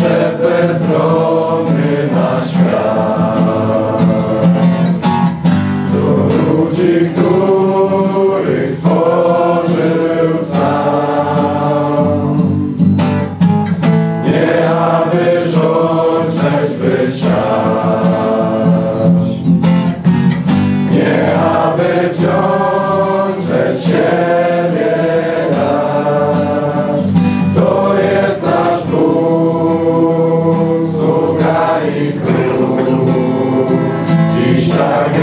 nasze bezbronne.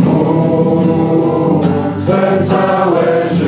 Mu. Swe całe życie